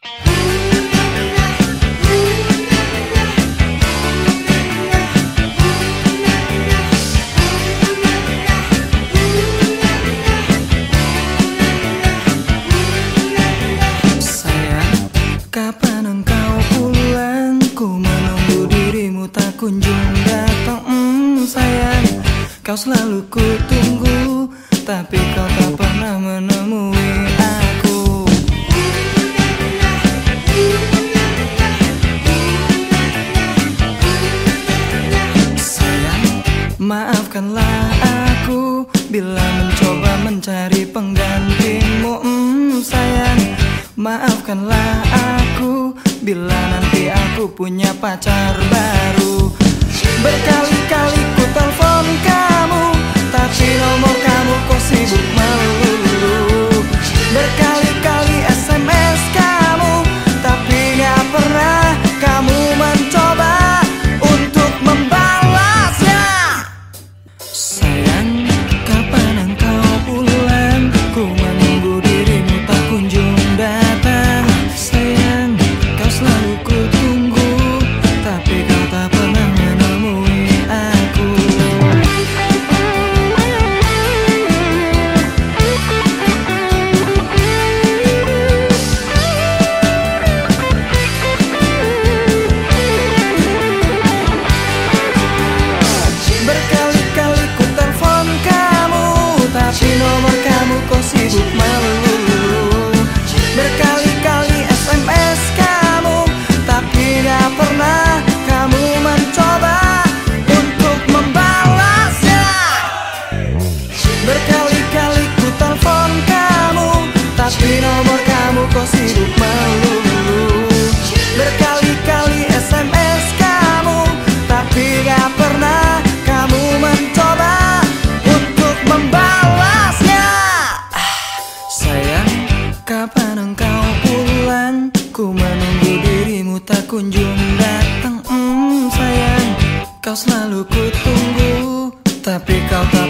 Kapan engkau pulang? Ku menunggu dirimu tak kunjung datang mm, Sayang, kau selalu ku tunggu maafkanlah aku Bila mencoba mencari penggantimu. Mm, Sayang, maafkanlah aku Bila nanti aku punya pacar baru. Berkali-kali nomor kamu kok sibuk melulu? Berkali-kali SMS kamu Tapi gak pernah kamu mencoba Untuk membalasnya. Sayang, kapan engkau pulang? Ku menunggu dirimu tak kunjung datang. Mm, Sayang, kau selalu ku tunggu Tapi kau tak